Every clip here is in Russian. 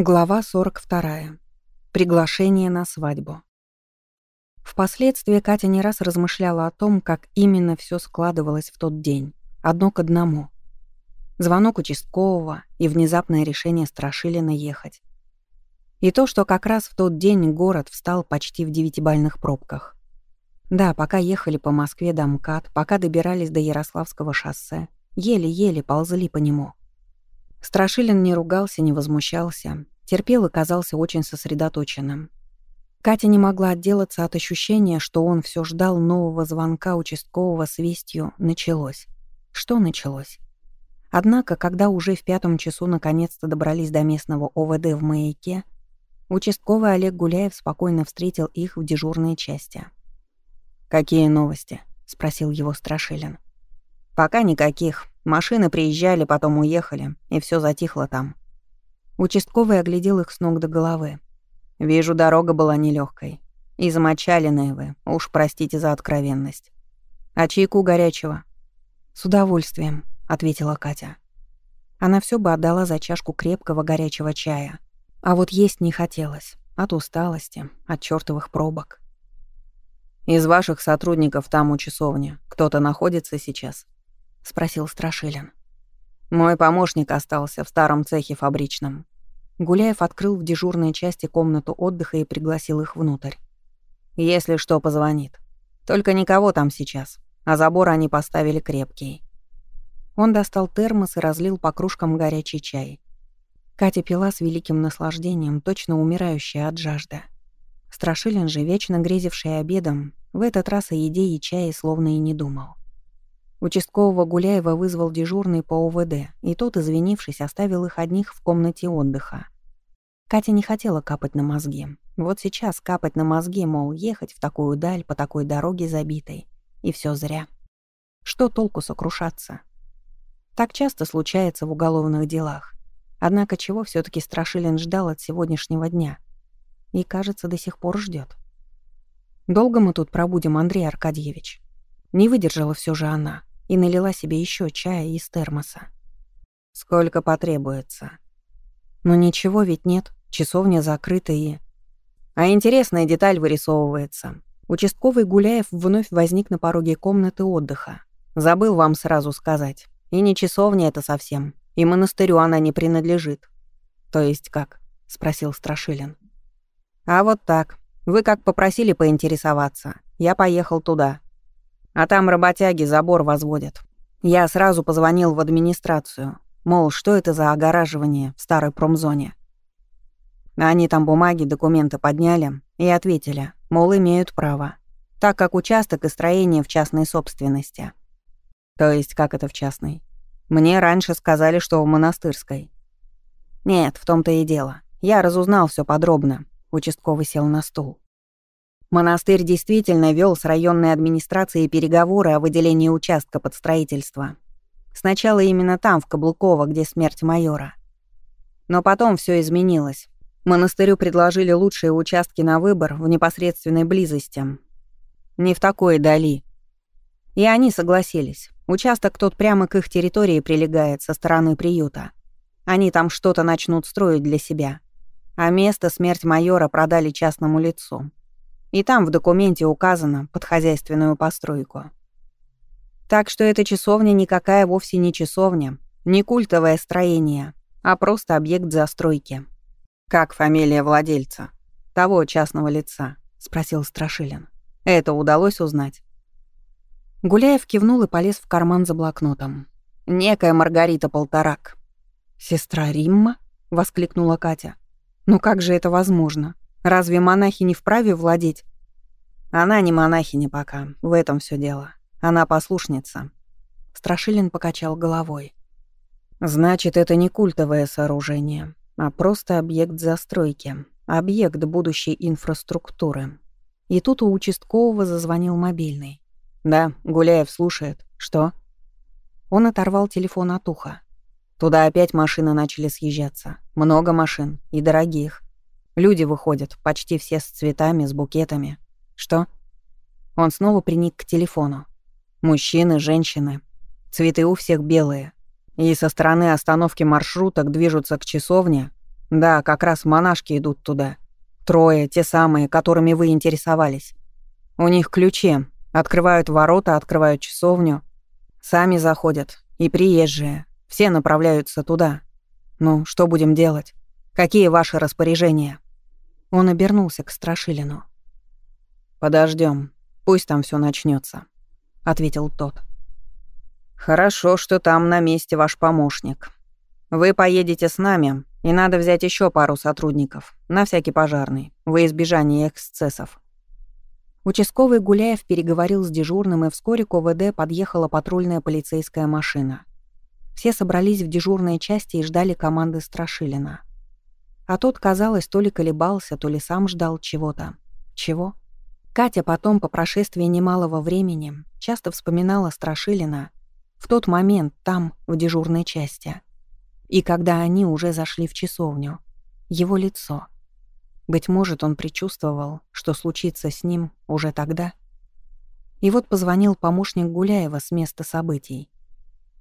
Глава 42. Приглашение на свадьбу. Впоследствии Катя не раз размышляла о том, как именно все складывалось в тот день. Одно к одному. Звонок участкового и внезапное решение Страшилина ехать. И то, что как раз в тот день город встал почти в девятибальных пробках. Да, пока ехали по Москве до МКАД, пока добирались до Ярославского шоссе, еле-еле ползли по нему — Страшилин не ругался, не возмущался, терпел и казался очень сосредоточенным. Катя не могла отделаться от ощущения, что он все ждал нового звонка участкового с вестью «началось». Что началось? Однако, когда уже в пятом часу наконец-то добрались до местного ОВД в маяке, участковый Олег Гуляев спокойно встретил их в дежурной части. «Какие новости?» — спросил его Страшилин. «Пока никаких. Машины приезжали, потом уехали, и все затихло там. Участковый оглядел их с ног до головы. Вижу, дорога была нелегкой. И замочаленные вы, уж простите за откровенность. А чайку горячего? С удовольствием, ответила Катя. Она все бы отдала за чашку крепкого горячего чая. А вот есть не хотелось. От усталости, от чертовых пробок. Из ваших сотрудников там у часовни кто-то находится сейчас? — спросил Страшилин. «Мой помощник остался в старом цехе фабричном». Гуляев открыл в дежурной части комнату отдыха и пригласил их внутрь. «Если что, позвонит. Только никого там сейчас, а забор они поставили крепкий». Он достал термос и разлил по кружкам горячий чай. Катя пила с великим наслаждением, точно умирающая от жажды. Страшилин же, вечно грезивший обедом, в этот раз о еде и чае словно и не думал. Участкового Гуляева вызвал дежурный по ОВД, и тот, извинившись, оставил их одних в комнате отдыха. Катя не хотела капать на мозги. Вот сейчас капать на мозги, мол, ехать в такую даль по такой дороге забитой. И все зря. Что толку сокрушаться? Так часто случается в уголовных делах. Однако чего все таки Страшилин ждал от сегодняшнего дня? И, кажется, до сих пор ждет. «Долго мы тут пробудем, Андрей Аркадьевич?» Не выдержала все же она и налила себе еще чая из термоса. «Сколько потребуется?» «Но ничего ведь нет, часовня закрыта и...» А интересная деталь вырисовывается. Участковый Гуляев вновь возник на пороге комнаты отдыха. Забыл вам сразу сказать. И не часовня это совсем, и монастырю она не принадлежит. «То есть как?» — спросил Страшилин. «А вот так. Вы как попросили поинтересоваться. Я поехал туда. А там работяги забор возводят. Я сразу позвонил в администрацию. Мол, что это за огораживание в старой промзоне? Они там бумаги, документы подняли и ответили, мол, имеют право, так как участок и строение в частной собственности. То есть, как это в частной? Мне раньше сказали, что в монастырской. Нет, в том-то и дело. Я разузнал все подробно. Участковый сел на стул. Монастырь действительно вел с районной администрацией переговоры о выделении участка под строительство. Сначала именно там, в Каблуково, где смерть майора. Но потом все изменилось. Монастырю предложили лучшие участки на выбор в непосредственной близости. Не в такой дали. И они согласились. Участок тот прямо к их территории прилегает со стороны приюта. Они там что-то начнут строить для себя. А место смерть майора продали частному лицу. И там в документе указано под хозяйственную постройку. Так что эта часовня никакая вовсе не часовня, не культовое строение, а просто объект застройки. «Как фамилия владельца? Того частного лица?» — спросил Страшилин. «Это удалось узнать?» Гуляев кивнул и полез в карман за блокнотом. «Некая Маргарита Полторак». «Сестра Римма?» — воскликнула Катя. «Ну как же это возможно? Разве монахи не вправе владеть? Она не монахиня пока, в этом все дело. Она послушница. Страшилин покачал головой. Значит, это не культовое сооружение, а просто объект застройки, объект будущей инфраструктуры. И тут у участкового зазвонил мобильный. «Да, Гуляев слушает. Что?» Он оторвал телефон от уха. Туда опять машины начали съезжаться. Много машин. И дорогих. Люди выходят, почти все с цветами, с букетами. Что? Он снова приник к телефону. Мужчины, женщины. Цветы у всех белые. И со стороны остановки маршруток движутся к часовне. Да, как раз монашки идут туда. Трое, те самые, которыми вы интересовались. У них ключи. Открывают ворота, открывают часовню. Сами заходят. И приезжие. Все направляются туда. Ну, что будем делать? Какие ваши распоряжения?» Он обернулся к Страшилину. Подождем, Пусть там все начнется, ответил тот. «Хорошо, что там на месте ваш помощник. Вы поедете с нами, и надо взять еще пару сотрудников, на всякий пожарный, во избежание эксцессов». Участковый Гуляев переговорил с дежурным, и вскоре к ОВД подъехала патрульная полицейская машина. Все собрались в дежурной части и ждали команды Страшилина. А тот, казалось, то ли колебался, то ли сам ждал чего-то. Чего? Катя потом, по прошествии немалого времени, часто вспоминала Страшилина в тот момент там, в дежурной части. И когда они уже зашли в часовню, его лицо. Быть может, он предчувствовал, что случится с ним уже тогда. И вот позвонил помощник Гуляева с места событий.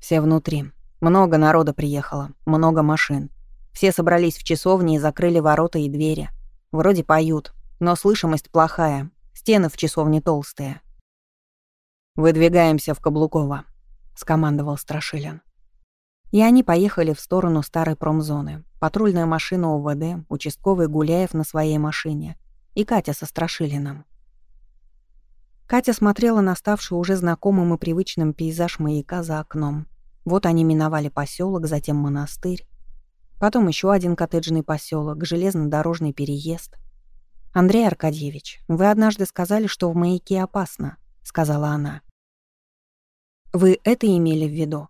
Все внутри. Много народа приехало, много машин. Все собрались в часовне и закрыли ворота и двери. Вроде поют, но слышимость плохая, стены в часовне толстые. «Выдвигаемся в Каблуково», скомандовал Страшилин. И они поехали в сторону старой промзоны. Патрульная машина УВД, участковый Гуляев на своей машине и Катя со Страшилиным. Катя смотрела на ставший уже знакомым и привычным пейзаж маяка за окном. Вот они миновали поселок, затем монастырь. Потом еще один коттеджный поселок, железнодорожный переезд. «Андрей Аркадьевич, вы однажды сказали, что в маяке опасно», — сказала она. Вы это имели в виду?»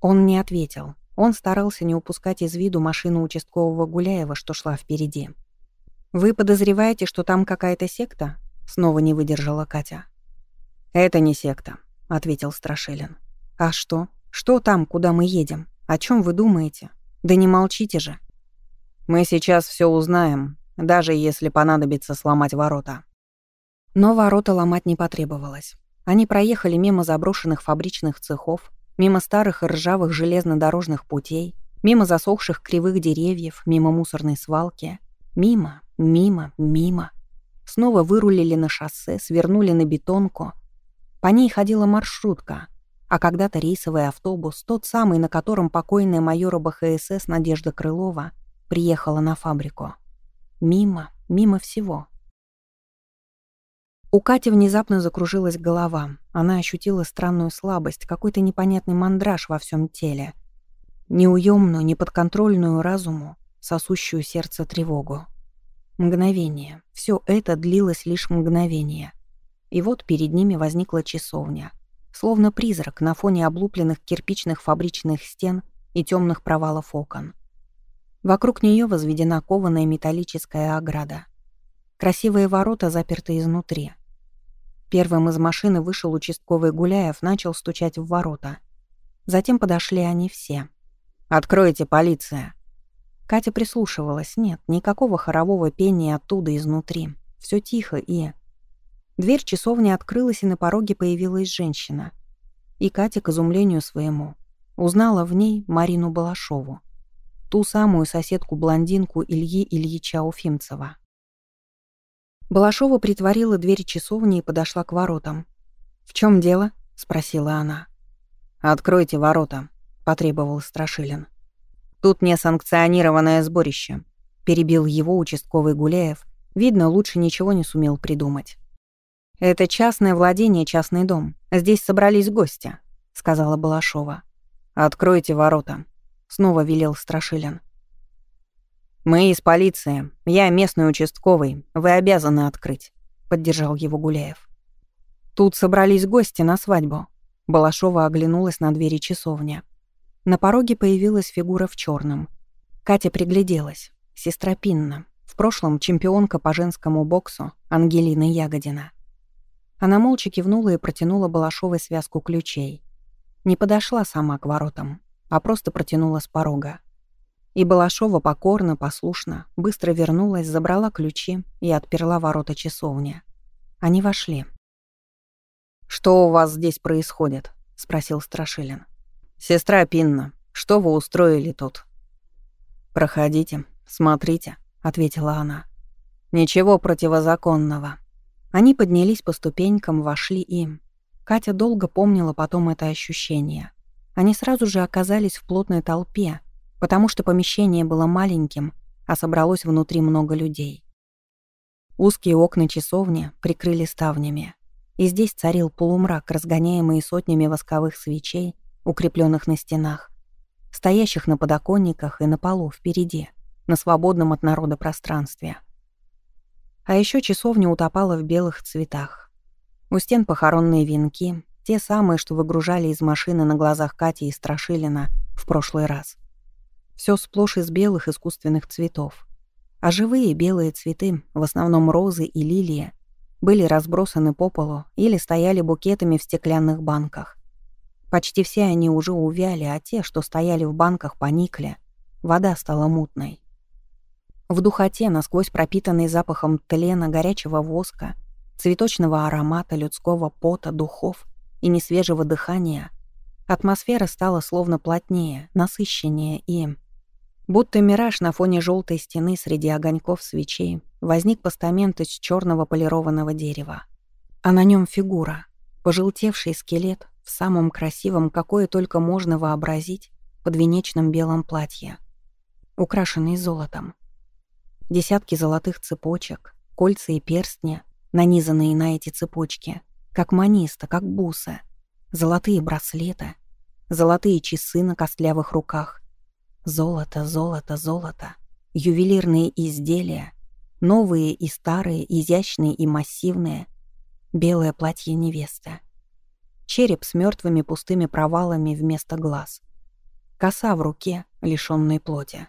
Он не ответил. Он старался не упускать из виду машину участкового Гуляева, что шла впереди. «Вы подозреваете, что там какая-то секта?» Снова не выдержала Катя. «Это не секта», — ответил Страшилин. «А что? Что там, куда мы едем? О чем вы думаете? Да не молчите же». «Мы сейчас все узнаем, даже если понадобится сломать ворота». Но ворота ломать не потребовалось. Они проехали мимо заброшенных фабричных цехов, мимо старых и ржавых железнодорожных путей, мимо засохших кривых деревьев, мимо мусорной свалки. Мимо, мимо, мимо. Снова вырулили на шоссе, свернули на бетонку. По ней ходила маршрутка, а когда-то рейсовый автобус, тот самый, на котором покойная майора БХСС Надежда Крылова приехала на фабрику. Мимо, мимо всего. У Кати внезапно закружилась голова. Она ощутила странную слабость, какой-то непонятный мандраж во всем теле. Неуемную, неподконтрольную разуму, сосущую сердце тревогу. Мгновение. Все это длилось лишь мгновение. И вот перед ними возникла часовня. Словно призрак на фоне облупленных кирпичных фабричных стен и темных провалов окон. Вокруг нее возведена кованая металлическая ограда. Красивые ворота заперты изнутри — Первым из машины вышел участковый Гуляев, начал стучать в ворота. Затем подошли они все. «Откройте, полиция!» Катя прислушивалась. Нет, никакого хорового пения оттуда, изнутри. Все тихо и... Дверь часовни открылась, и на пороге появилась женщина. И Катя, к изумлению своему, узнала в ней Марину Балашову. Ту самую соседку-блондинку Ильи Ильича Уфимцева. Балашова притворила дверь часовни и подошла к воротам. «В чем дело?» — спросила она. «Откройте ворота», — потребовал Страшилин. «Тут несанкционированное сборище», — перебил его участковый Гуляев. Видно, лучше ничего не сумел придумать. «Это частное владение, частный дом. Здесь собрались гости», — сказала Балашова. «Откройте ворота», — снова велел Страшилин. «Мы из полиции. Я местный участковый. Вы обязаны открыть», — поддержал его Гуляев. Тут собрались гости на свадьбу. Балашова оглянулась на двери часовни. На пороге появилась фигура в черном. Катя пригляделась. Сестра Пинна. В прошлом чемпионка по женскому боксу Ангелина Ягодина. Она молча кивнула и протянула Балашовой связку ключей. Не подошла сама к воротам, а просто протянула с порога. И Балашова покорно, послушно, быстро вернулась, забрала ключи и отперла ворота часовни. Они вошли. «Что у вас здесь происходит?» — спросил Страшилин. «Сестра Пинна, что вы устроили тут?» «Проходите, смотрите», — ответила она. «Ничего противозаконного». Они поднялись по ступенькам, вошли им. Катя долго помнила потом это ощущение. Они сразу же оказались в плотной толпе, потому что помещение было маленьким, а собралось внутри много людей. Узкие окна часовни прикрыли ставнями. И здесь царил полумрак, разгоняемый сотнями восковых свечей, укрепленных на стенах, стоящих на подоконниках и на полу впереди, на свободном от народа пространстве. А еще часовня утопала в белых цветах. У стен похоронные венки, те самые, что выгружали из машины на глазах Кати и Страшилина в прошлый раз. Все сплошь из белых искусственных цветов. А живые белые цветы, в основном розы и лилии, были разбросаны по полу или стояли букетами в стеклянных банках. Почти все они уже увяли, а те, что стояли в банках, поникли. Вода стала мутной. В духоте, насквозь пропитанной запахом тлена, горячего воска, цветочного аромата, людского пота, духов и несвежего дыхания, атмосфера стала словно плотнее, насыщеннее и Будто мираж на фоне желтой стены среди огоньков свечей возник постамент из черного полированного дерева. А на нем фигура, пожелтевший скелет в самом красивом, какое только можно вообразить, подвенечном белом платье, украшенный золотом. Десятки золотых цепочек, кольца и перстни, нанизанные на эти цепочки, как маниста, как бусы, золотые браслеты, золотые часы на костлявых руках, Золото, золото, золото. Ювелирные изделия. Новые и старые, изящные и массивные. Белое платье невесты. Череп с мертвыми пустыми провалами вместо глаз. Коса в руке, лишённой плоти.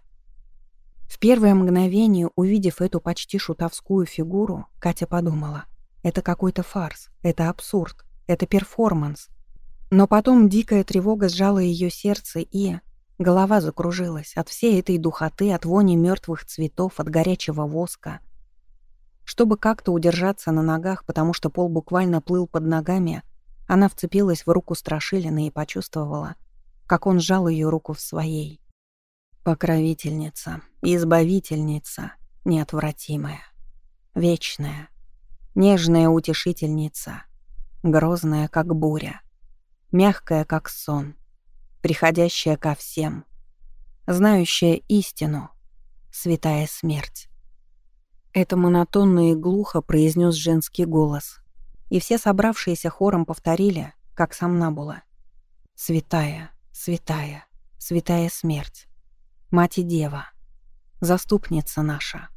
В первое мгновение, увидев эту почти шутовскую фигуру, Катя подумала. Это какой-то фарс, это абсурд, это перформанс. Но потом дикая тревога сжала ее сердце и, Голова закружилась от всей этой духоты, от вони мертвых цветов, от горячего воска. Чтобы как-то удержаться на ногах, потому что пол буквально плыл под ногами, она вцепилась в руку Страшилина и почувствовала, как он сжал ее руку в своей. Покровительница, избавительница, неотвратимая, вечная, нежная утешительница, грозная, как буря, мягкая, как сон — приходящая ко всем, знающая истину, святая смерть. Это монотонно и глухо произнес женский голос, и все собравшиеся хором повторили, как сам Набула. «Святая, святая, святая смерть, мать и дева, заступница наша».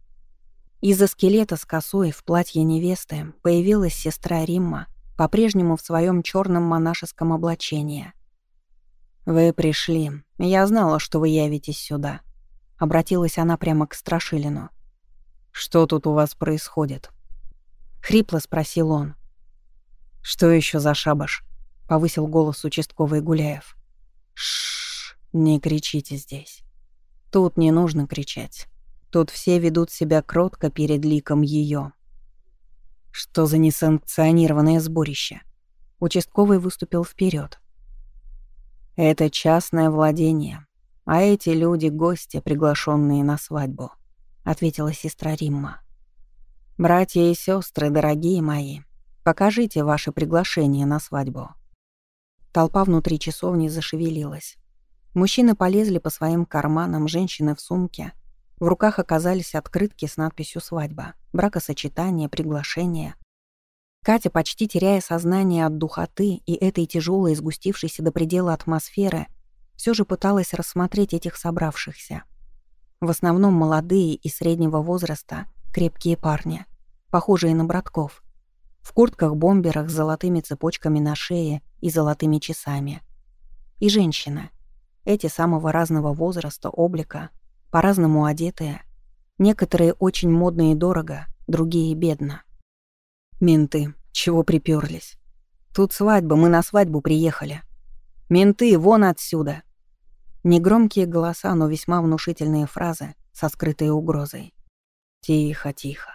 Из-за скелета с косой в платье невесты появилась сестра Римма, по-прежнему в своем черном монашеском облачении. «Вы пришли. Я знала, что вы явитесь сюда». Обратилась она прямо к Страшилину. «Что тут у вас происходит?» Хрипло спросил он. «Что еще за шабаш?» — повысил голос участковый Гуляев. Шш, не кричите здесь. Тут не нужно кричать. Тут все ведут себя кротко перед ликом ее. Что за несанкционированное сборище? Участковый выступил вперед. Это частное владение, а эти люди — гости, приглашенные на свадьбу», — ответила сестра Римма. «Братья и сестры, дорогие мои, покажите ваше приглашение на свадьбу». Толпа внутри часовни зашевелилась. Мужчины полезли по своим карманам, женщины в сумке. В руках оказались открытки с надписью «Свадьба», «Бракосочетание», «Приглашение». Катя, почти теряя сознание от духоты и этой тяжелой, сгустившейся до предела атмосферы, все же пыталась рассмотреть этих собравшихся. В основном молодые и среднего возраста, крепкие парни, похожие на братков, в куртках-бомберах с золотыми цепочками на шее и золотыми часами. И женщины, эти самого разного возраста, облика, по-разному одетые, некоторые очень модные и дорого, другие бедно. Менты, чего приперлись? Тут свадьба, мы на свадьбу приехали. Менты, вон отсюда. Негромкие голоса, но весьма внушительные фразы со скрытой угрозой. Тихо, тихо.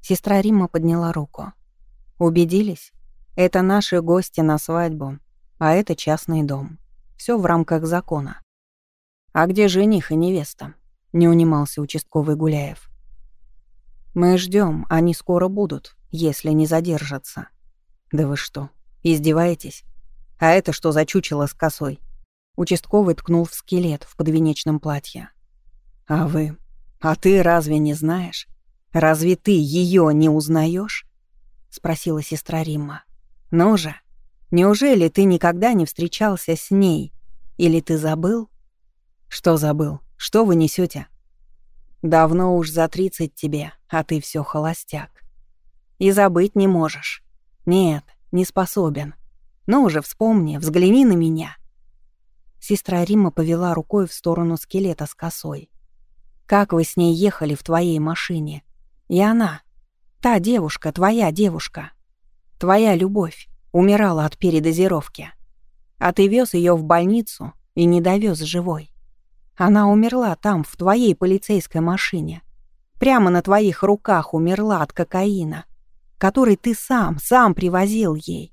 Сестра Римма подняла руку. Убедились? Это наши гости на свадьбу, а это частный дом. Все в рамках закона. А где жених и невеста? — не унимался участковый Гуляев. «Мы ждем, они скоро будут, если не задержатся». «Да вы что, издеваетесь? А это что за чучело с косой?» Участковый ткнул в скелет в подвенечном платье. «А вы? А ты разве не знаешь? Разве ты ее не узнаешь? спросила сестра Римма. «Ну же, неужели ты никогда не встречался с ней? Или ты забыл?» «Что забыл? Что вы несете? «Давно уж за тридцать тебе, а ты все холостяк. И забыть не можешь. Нет, не способен. Ну уже вспомни, взгляни на меня». Сестра Римма повела рукой в сторону скелета с косой. «Как вы с ней ехали в твоей машине? И она, та девушка, твоя девушка, твоя любовь, умирала от передозировки. А ты вез ее в больницу и не довез живой. Она умерла там, в твоей полицейской машине. Прямо на твоих руках умерла от кокаина, который ты сам, сам привозил ей,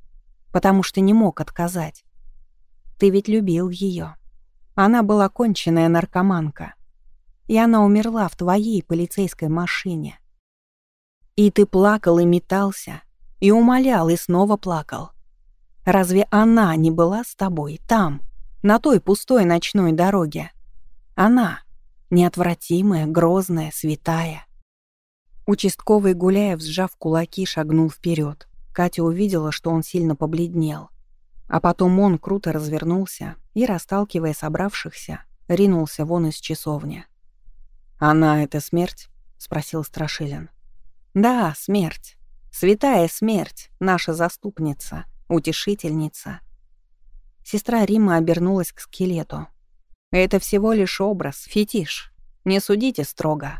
потому что не мог отказать. Ты ведь любил ее. Она была конченная наркоманка. И она умерла в твоей полицейской машине. И ты плакал и метался, и умолял, и снова плакал. Разве она не была с тобой там, на той пустой ночной дороге? Она, неотвратимая, грозная, святая. Участковый Гуляев, сжав кулаки, шагнул вперед. Катя увидела, что он сильно побледнел. А потом он круто развернулся и, расталкивая собравшихся, ринулся вон из часовни. «Она — это смерть?» — спросил Страшилин. «Да, смерть. Святая смерть, наша заступница, утешительница». Сестра Рима обернулась к скелету. «Это всего лишь образ, фетиш. Не судите строго.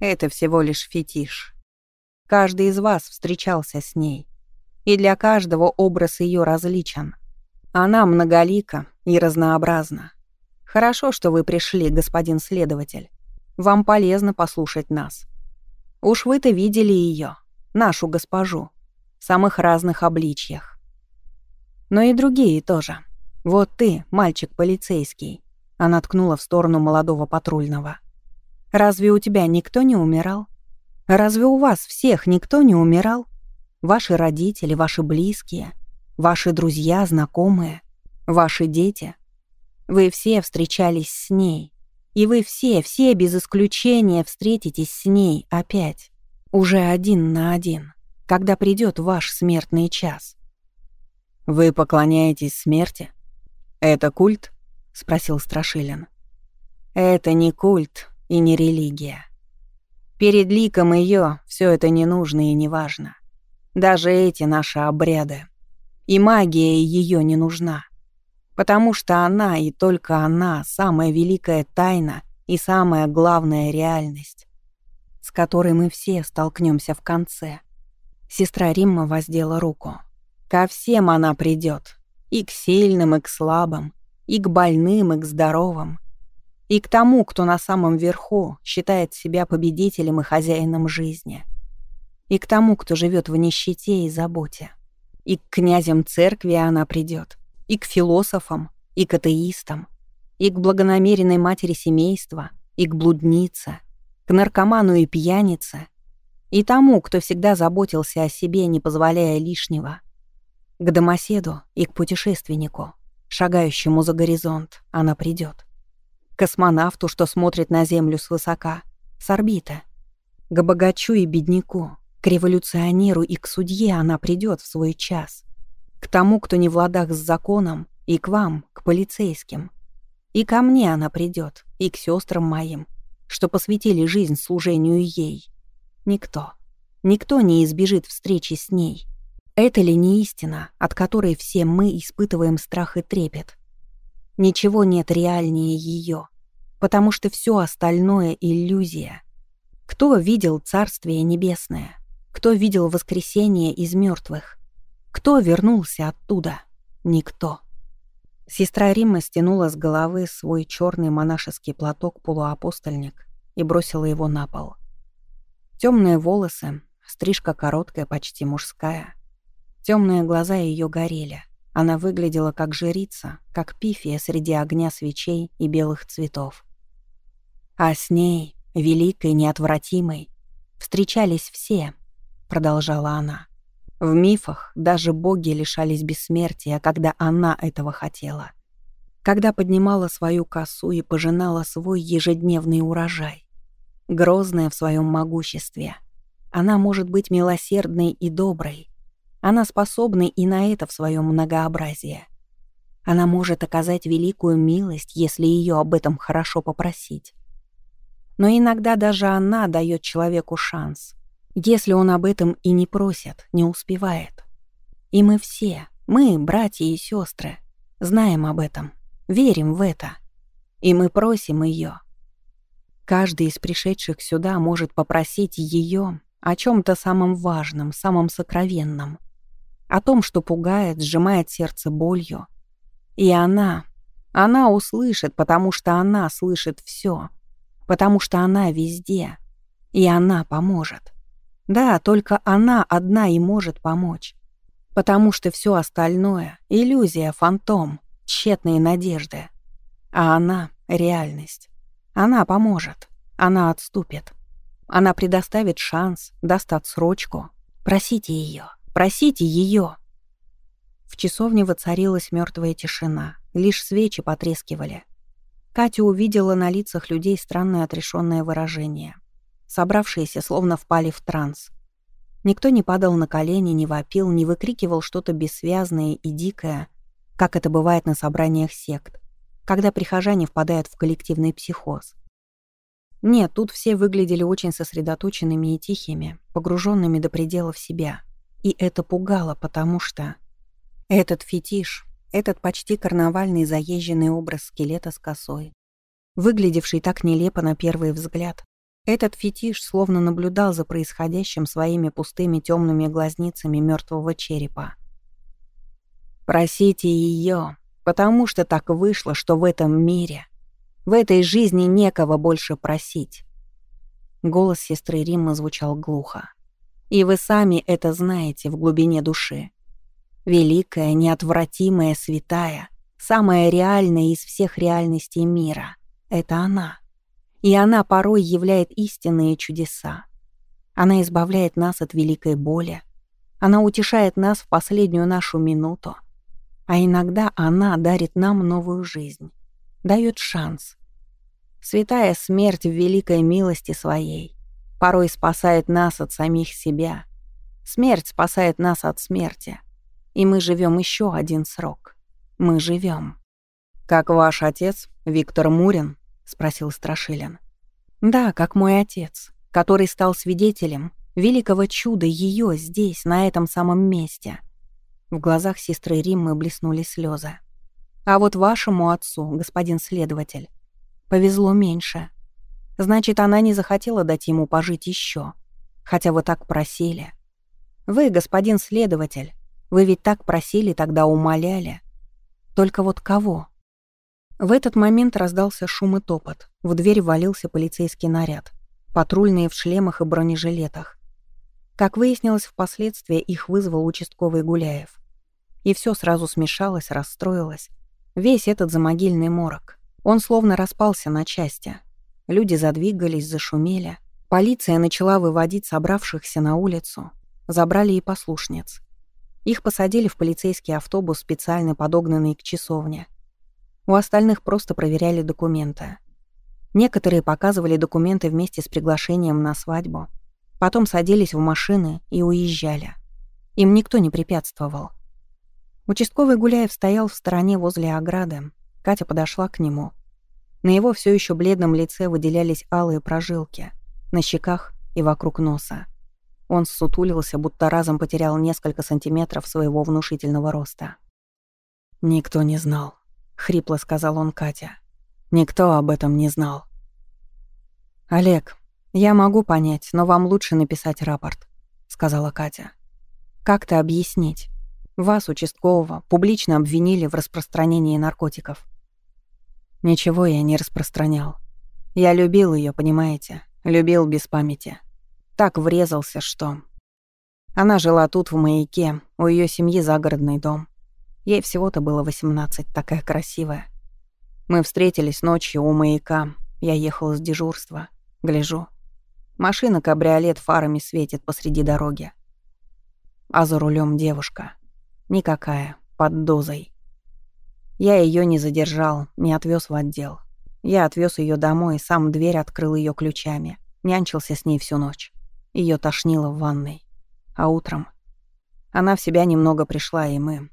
Это всего лишь фетиш. Каждый из вас встречался с ней и для каждого образ ее различен. Она многолика и разнообразна. Хорошо, что вы пришли, господин следователь. Вам полезно послушать нас. Уж вы-то видели ее, нашу госпожу, в самых разных обличьях. Но и другие тоже. Вот ты, мальчик полицейский. Она ткнула в сторону молодого патрульного. Разве у тебя никто не умирал? Разве у вас всех никто не умирал? Ваши родители, ваши близкие, ваши друзья, знакомые, ваши дети. Вы все встречались с ней. И вы все, все без исключения встретитесь с ней опять. Уже один на один, когда придет ваш смертный час. «Вы поклоняетесь смерти? Это культ?» — спросил Страшилин. «Это не культ и не религия. Перед ликом ее все это не нужно и не важно. Даже эти наши обряды. И магия ее не нужна. Потому что она и только она — самая великая тайна и самая главная реальность, с которой мы все столкнемся в конце. Сестра Римма воздела руку. Ко всем она придет, И к сильным, и к слабым, и к больным, и к здоровым. И к тому, кто на самом верху считает себя победителем и хозяином жизни — и к тому, кто живет в нищете и заботе. И к князям церкви она придет, и к философам, и к атеистам, и к благонамеренной матери семейства, и к блуднице, к наркоману и пьянице, и тому, кто всегда заботился о себе, не позволяя лишнего, к домоседу и к путешественнику, шагающему за горизонт, она придет, к космонавту, что смотрит на Землю свысока, с орбиты, к богачу и бедняку, к революционеру и к судье она придет в свой час. К тому, кто не в ладах с законом, и к вам, к полицейским. И ко мне она придет, и к сестрам моим, что посвятили жизнь служению ей. Никто, никто не избежит встречи с ней. Это ли не истина, от которой все мы испытываем страх и трепет? Ничего нет реальнее ее, потому что все остальное — иллюзия. Кто видел Царствие Небесное? Кто видел воскресение из мертвых? Кто вернулся оттуда? Никто. Сестра Римма стянула с головы свой черный монашеский платок-полуапостольник и бросила его на пол. Темные волосы, стрижка короткая, почти мужская. Темные глаза ее горели. Она выглядела как жрица, как пифия среди огня свечей и белых цветов. А с ней, великой, неотвратимой, встречались все, продолжала она. В мифах даже боги лишались бессмертия, когда она этого хотела. Когда поднимала свою косу и пожинала свой ежедневный урожай. Грозная в своем могуществе. Она может быть милосердной и доброй. Она способна и на это в своем многообразии. Она может оказать великую милость, если ее об этом хорошо попросить. Но иногда даже она дает человеку шанс, если он об этом и не просит, не успевает. И мы все, мы, братья и сестры, знаем об этом, верим в это. И мы просим ее. Каждый из пришедших сюда может попросить ее о чем-то самом важном, самом сокровенном, о том, что пугает, сжимает сердце болью, и она, она услышит, потому что она слышит все, потому что она везде, и она поможет. Да, только она одна и может помочь, потому что все остальное — иллюзия, фантом, тщетные надежды. А она — реальность. Она поможет, она отступит. Она предоставит шанс, даст отсрочку. Просите ее, просите ее. В часовне воцарилась мертвая тишина, лишь свечи потрескивали. Катя увидела на лицах людей странное отрешенное выражение. Собравшиеся словно впали в транс. Никто не падал на колени, не вопил, не выкрикивал что-то бессвязное и дикое, как это бывает на собраниях сект, когда прихожане впадают в коллективный психоз. Нет, тут все выглядели очень сосредоточенными и тихими, погруженными до предела в себя. И это пугало, потому что этот фетиш, этот почти карнавальный заезженный образ скелета с косой, выглядевший так нелепо на первый взгляд, этот фетиш словно наблюдал за происходящим своими пустыми темными глазницами мертвого черепа. «Просите ее, потому что так вышло, что в этом мире, в этой жизни некого больше просить». Голос сестры Риммы звучал глухо. «И вы сами это знаете в глубине души. Великая, неотвратимая, святая, самая реальная из всех реальностей мира — это она. И она порой являет истинные чудеса. Она избавляет нас от великой боли. Она утешает нас в последнюю нашу минуту. А иногда она дарит нам новую жизнь, дает шанс. Святая смерть в великой милости своей порой спасает нас от самих себя. Смерть спасает нас от смерти. И мы живем еще один срок. Мы живем. «Как ваш отец, Виктор Мурин?» — спросил Страшилин. «Да, как мой отец, который стал свидетелем великого чуда ее здесь, на этом самом месте». В глазах сестры Риммы блеснули слезы. «А вот вашему отцу, господин следователь, повезло меньше. Значит, она не захотела дать ему пожить еще, хотя вы так просили. Вы, господин следователь, вы ведь так просили, тогда умоляли. Только вот кого? В этот момент раздался шум и топот. В дверь валился полицейский наряд. Патрульные в шлемах и бронежилетах. Как выяснилось впоследствии, их вызвал участковый Гуляев. И все сразу смешалось, расстроилось. Весь этот замогильный морок. Он словно распался на части. Люди задвигались, зашумели. Полиция начала выводить собравшихся на улицу. Забрали и послушниц. Их посадили в полицейский автобус, специально подогнанный к часовне. У остальных просто проверяли документы. Некоторые показывали документы вместе с приглашением на свадьбу. Потом садились в машины и уезжали. Им никто не препятствовал. Участковый Гуляев стоял в стороне возле ограды. Катя подошла к нему. На его все еще бледном лице выделялись алые прожилки. На щеках и вокруг носа. Он ссутулился, будто разом потерял несколько сантиметров своего внушительного роста. «Никто не знал», — хрипло сказал он Катя. «Никто об этом не знал». «Олег, я могу понять, но вам лучше написать рапорт», — сказала Катя. «Как-то объяснить. Вас, участкового, публично обвинили в распространении наркотиков». «Ничего я не распространял. Я любил ее, понимаете? Любил без памяти. Так врезался, что... Она жила тут, в маяке, у ее семьи загородный дом. Ей всего-то было 18, такая красивая. Мы встретились ночью у маяка. Я ехал с дежурства. Гляжу. Машина-кабриолет фарами светит посреди дороги. А за рулем девушка. Никакая, под дозой. Я ее не задержал, не отвез в отдел. Я отвез ее домой, сам дверь открыл ее ключами. Нянчился с ней всю ночь. Ее тошнило в ванной. А утром она в себя немного пришла, и мы...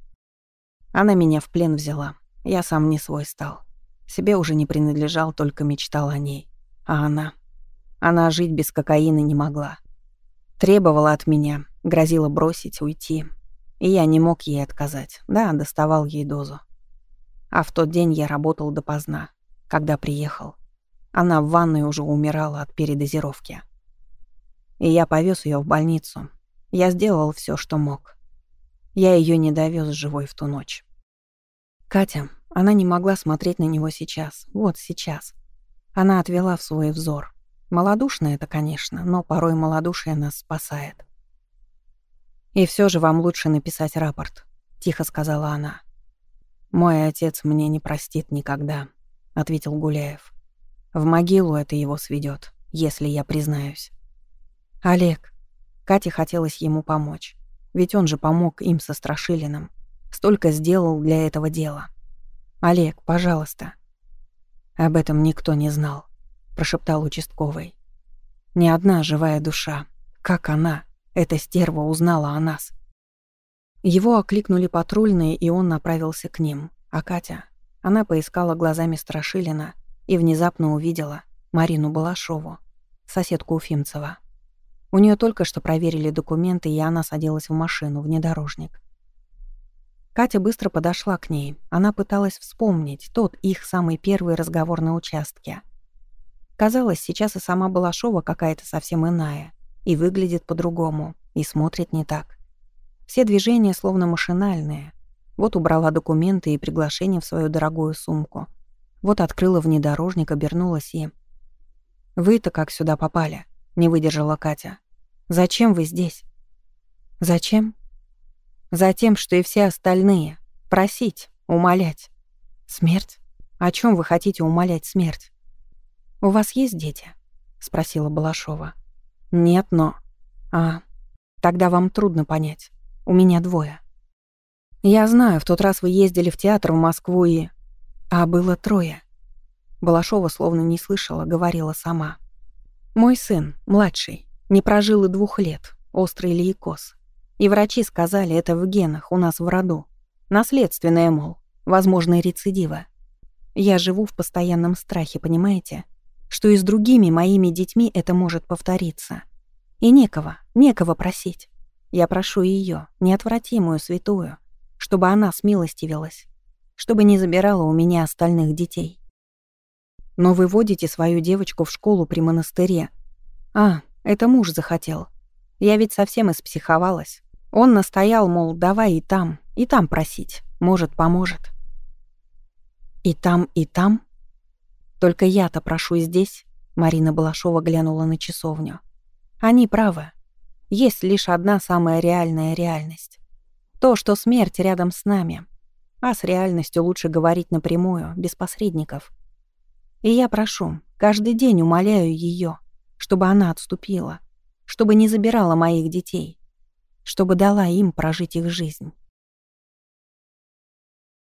Она меня в плен взяла. Я сам не свой стал. Себе уже не принадлежал, только мечтал о ней. А она... Она жить без кокаина не могла. Требовала от меня, грозила бросить, уйти. И я не мог ей отказать. Да, доставал ей дозу. А в тот день я работал допоздна, когда приехал. Она в ванной уже умирала от передозировки. И я повез ее в больницу, я сделал все, что мог. Я ее не довез живой в ту ночь. Катя, она не могла смотреть на него сейчас, вот сейчас. Она отвела в свой взор. Молодушно это, конечно, но порой малодушие нас спасает. «И все же вам лучше написать рапорт», — тихо сказала она. «Мой отец мне не простит никогда», — ответил Гуляев. «В могилу это его сведет, если я признаюсь». «Олег, Кате хотелось ему помочь. Ведь он же помог им со Страшилиным. Столько сделал для этого дела. «Олег, пожалуйста». «Об этом никто не знал», — прошептал участковый. «Ни одна живая душа. Как она, эта стерва, узнала о нас?» Его окликнули патрульные, и он направился к ним. А Катя, она поискала глазами Страшилина и внезапно увидела Марину Балашову, соседку Уфимцева. У нее только что проверили документы, и она садилась в машину, внедорожник. Катя быстро подошла к ней. Она пыталась вспомнить тот их самый первый разговор на участке. Казалось, сейчас и сама Балашова какая-то совсем иная. И выглядит по-другому, и смотрит не так. Все движения словно машинальные. Вот убрала документы и приглашение в свою дорогую сумку. Вот открыла внедорожник, обернулась и... «Вы-то как сюда попали?» — не выдержала Катя. «Зачем вы здесь?» «Зачем?» «Затем, что и все остальные. Просить, умолять. Смерть? О чем вы хотите умолять смерть?» «У вас есть дети?» — спросила Балашова. «Нет, но...» «А, тогда вам трудно понять. У меня двое». «Я знаю, в тот раз вы ездили в театр в Москву и...» «А было трое». Балашова словно не слышала, говорила сама. Мой сын, младший, не прожил и двух лет, острый лейкоз. И врачи сказали, это в генах, у нас в роду. Наследственное, мол, возможно, рецидива. Я живу в постоянном страхе, понимаете? Что и с другими моими детьми это может повториться. И некого, некого просить. Я прошу ее, неотвратимую, святую, чтобы она смилостивилась, чтобы не забирала у меня остальных детей. Но вы водите свою девочку в школу при монастыре. А, это муж захотел. Я ведь совсем испсиховалась. Он настоял, мол, давай и там, и там просить. Может, поможет. И там, и там? Только я-то прошу здесь. Марина Балашова глянула на часовню. Они правы. Есть лишь одна самая реальная реальность. То, что смерть рядом с нами. А с реальностью лучше говорить напрямую, без посредников. И я прошу, каждый день умоляю ее, чтобы она отступила, чтобы не забирала моих детей, чтобы дала им прожить их жизнь.